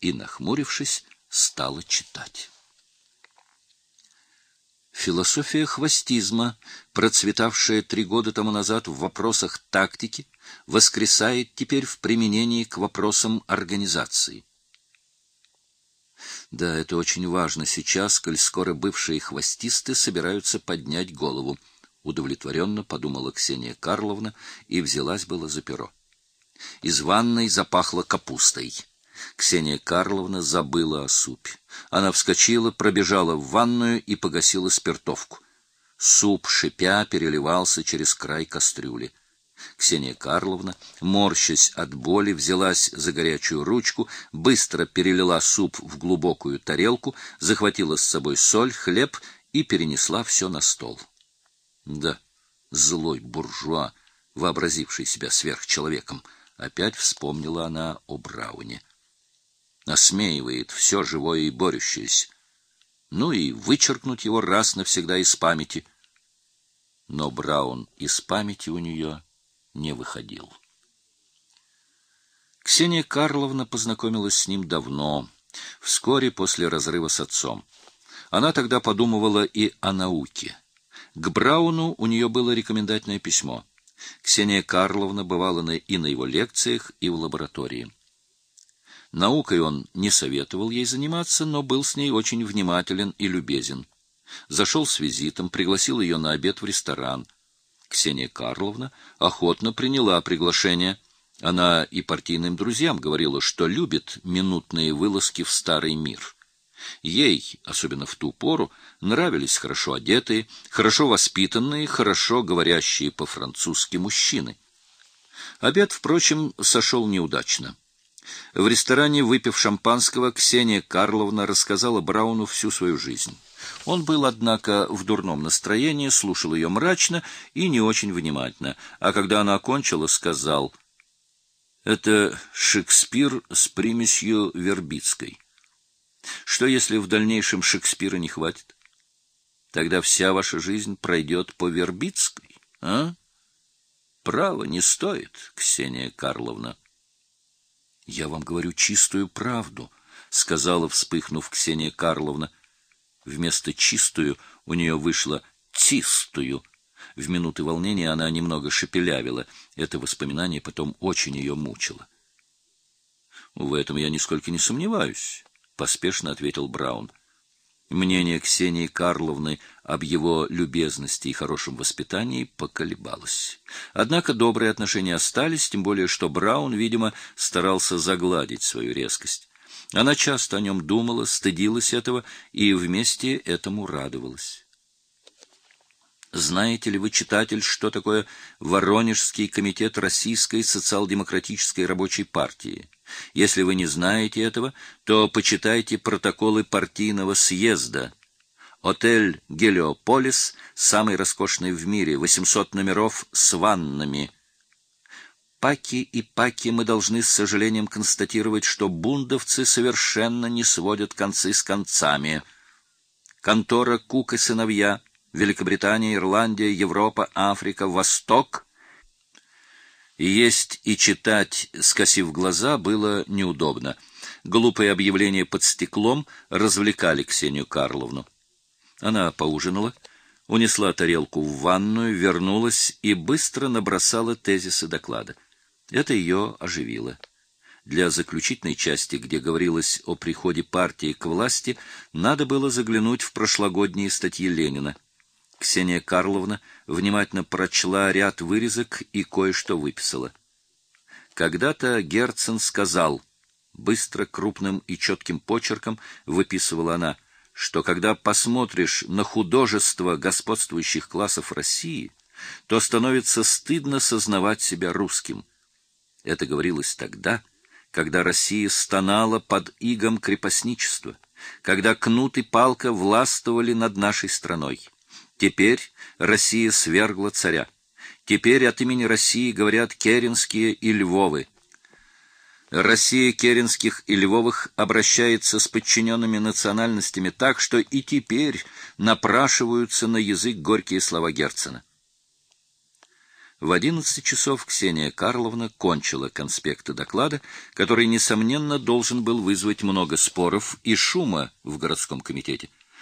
и, нахмурившись, стала читать. Философия хвостизма, процветавшая три года тому назад в вопросах тактики, воскресает теперь в применении к вопросам организации. Да, это очень важно сейчас, коль скоро бывшие хвостисты собираются поднять голову. Удовлетворенно подумала Ксения Карловна и взялась было за перо. Из ванной запахло капустой. Ксения Карловна забыла о супе. Она вскочила, пробежала в ванную и погасила спиртовку. Суп, шипя, переливался через край кастрюли. Ксения Карловна, морщась от боли, взялась за горячую ручку, быстро перелила суп в глубокую тарелку, захватила с собой соль, хлеб и перенесла все на стол. Да, злой буржуа, вообразивший себя сверхчеловеком, опять вспомнила она о Брауне насмеивает все живое и борющееся. Ну и вычеркнуть его раз навсегда из памяти. Но Браун из памяти у нее не выходил. Ксения Карловна познакомилась с ним давно, вскоре после разрыва с отцом. Она тогда подумывала и о науке. К Брауну у нее было рекомендательное письмо. Ксения Карловна бывала на, и на его лекциях, и в лаборатории. Наукой он не советовал ей заниматься, но был с ней очень внимателен и любезен. Зашел с визитом, пригласил ее на обед в ресторан. Ксения Карловна охотно приняла приглашение. Она и партийным друзьям говорила, что любит минутные вылазки в старый мир. Ей, особенно в ту пору, нравились хорошо одетые, хорошо воспитанные, хорошо говорящие по-французски мужчины. Обед, впрочем, сошел неудачно. В ресторане, выпив шампанского, Ксения Карловна рассказала Брауну всю свою жизнь. Он был, однако, в дурном настроении, слушал ее мрачно и не очень внимательно, а когда она окончила, сказал, «Это Шекспир с примесью Вербицкой. Что, если в дальнейшем Шекспира не хватит? Тогда вся ваша жизнь пройдет по Вербицкой, а? Право не стоит, Ксения Карловна». Я вам говорю чистую правду, сказала, вспыхнув Ксения Карловна. Вместо чистую у нее вышло чистую. В минуты волнения она немного шепелявила. Это воспоминание потом очень ее мучило. В этом я нисколько не сомневаюсь, поспешно ответил Браун. Мнение Ксении Карловны об его любезности и хорошем воспитании поколебалось. Однако добрые отношения остались, тем более что Браун, видимо, старался загладить свою резкость. Она часто о нем думала, стыдилась этого и вместе этому радовалась. Знаете ли вы, читатель, что такое Воронежский комитет Российской социал-демократической рабочей партии? Если вы не знаете этого, то почитайте протоколы партийного съезда. Отель Гелиополис самый роскошный в мире, 800 номеров с ваннами. Паки и паки мы должны с сожалением констатировать, что бундовцы совершенно не сводят концы с концами. Контора Кук и сыновья Великобритания, Ирландия, Европа, Африка, Восток. Есть и читать, скосив глаза, было неудобно. Глупые объявления под стеклом развлекали Ксению Карловну. Она поужинала, унесла тарелку в ванную, вернулась и быстро набросала тезисы доклада. Это ее оживило. Для заключительной части, где говорилось о приходе партии к власти, надо было заглянуть в прошлогодние статьи Ленина. Ксения Карловна внимательно прочла ряд вырезок и кое-что выписала. Когда-то Герцен сказал, быстро, крупным и четким почерком выписывала она, что когда посмотришь на художество господствующих классов России, то становится стыдно сознавать себя русским. Это говорилось тогда, когда Россия стонала под игом крепостничества, когда кнут и палка властвовали над нашей страной. Теперь Россия свергла царя. Теперь от имени России говорят Керенские и Львовы. Россия Керенских и Львовых обращается с подчиненными национальностями так, что и теперь напрашиваются на язык горькие слова Герцена. В одиннадцать часов Ксения Карловна кончила конспекты доклада, который, несомненно, должен был вызвать много споров и шума в городском комитете.